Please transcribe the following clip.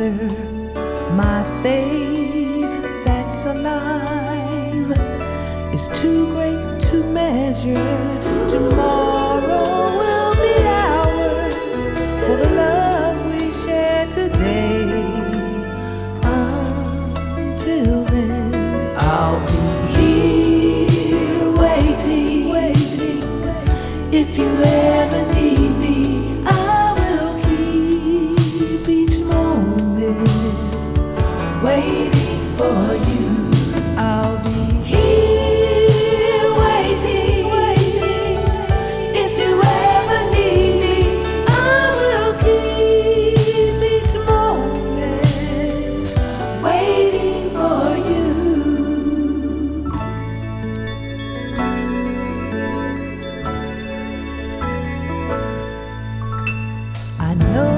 My faith that's alive is too great to measure. Tomorrow I know